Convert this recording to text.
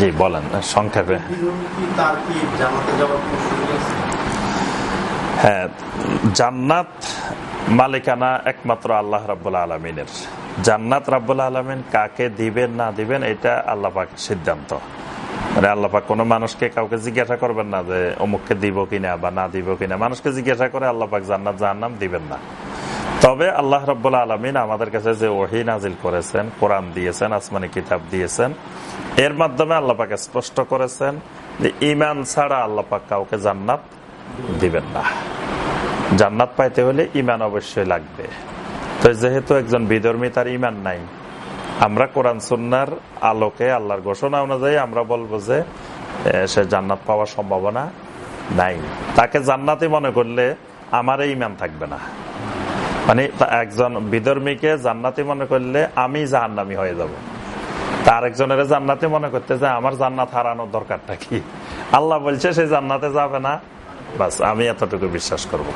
জি, বলেন, সংক্ষেপে। হ্যাঁ জান্নাত মালিকানা একমাত্র আল্লাহ রাব্বুল আলমিনের। জান্নাত রাব্বুল আলমিন কাকে দিবেন, না দিবেন, এটা আল্লাহ পাক সিদ্ধান্ত। মানে আল্লাহ পাক কোনো মানুষকে কাউকে জিজ্ঞাসা করবেন না যে অমুককে দিব কিনা বা না দিব কিনা। মানুষকে জিজ্ঞাসা করে আল্লাহ পাক জান্নাত জাহান্নাম দিবেন না। তবে আল্লাহ রব্বুল আলমিন আমাদের কাছে যে ওহি নাজিল করেছেন, কোরআন দিয়েছেন, আসমানি কিতাব দিয়েছেন, এর মাধ্যমে আল্লাহ পাক স্পষ্ট করেছেন যে ইমান ছাড়া আল্লাহ পাক কাউকে জান্নাত দিবেন না। জান্নাত পাইতে হলে ইমান অবশ্যই লাগবে। তো যেহেতু একজন বিধর্মী, তার ইমান নাই। আমরা কোরআন সুন্নার আলোকে, আল্লাহর ঘোষণা অনুযায়ী আমরা বলব যে সে জান্নাত পাওয়ার সম্ভাবনা নাই। তাকে জান্নাতি মনে করলে আমার ইমান থাকবে না। মানে একজন বিধর্মীকে জান্নাতি মনে করলে আমি জাহান্নামি হয়ে যাব। তার একজনের জান্নাতি মনে করতে যে আমার জান্নাত হারানোর দরকারটা কি? আল্লাহ বলছে সে জান্নাতে যাবে না। বাস, আমি এতটুকু বিশ্বাস করব।